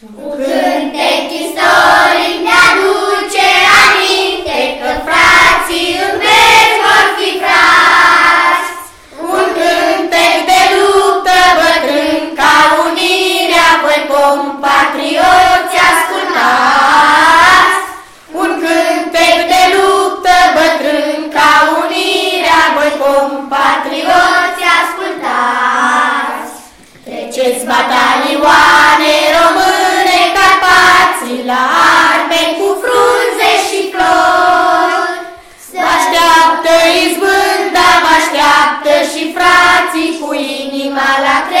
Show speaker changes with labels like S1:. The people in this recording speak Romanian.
S1: Un cântec istoric ne aduce aminte că frații în veci vor fi frați. Un cântec de luptă bătrân ca unirea voi compatrioți ascultați. Un cântec de luptă bătrân ca unirea voi compatrioți ascultați. Treceți batalioane române Malacre.